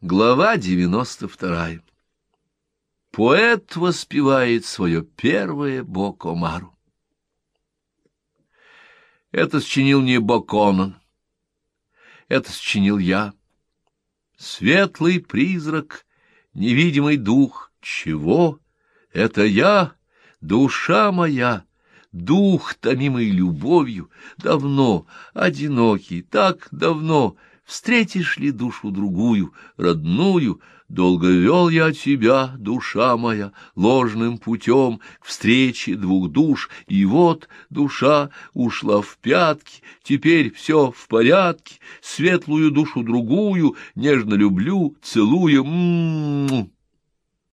Глава девяносто вторая. Поэт воспевает свое первое Бокомару. Это сочинил не Боконон, это сочинил я. Светлый призрак, невидимый дух, чего? Это я, душа моя, дух, томимый любовью, давно, одинокий, так давно — Встретишь ли душу другую, родную, Долго вел я тебя, душа моя, ложным путем К встрече двух душ, и вот душа ушла в пятки, Теперь все в порядке, светлую душу другую Нежно люблю, целую. М -м -м.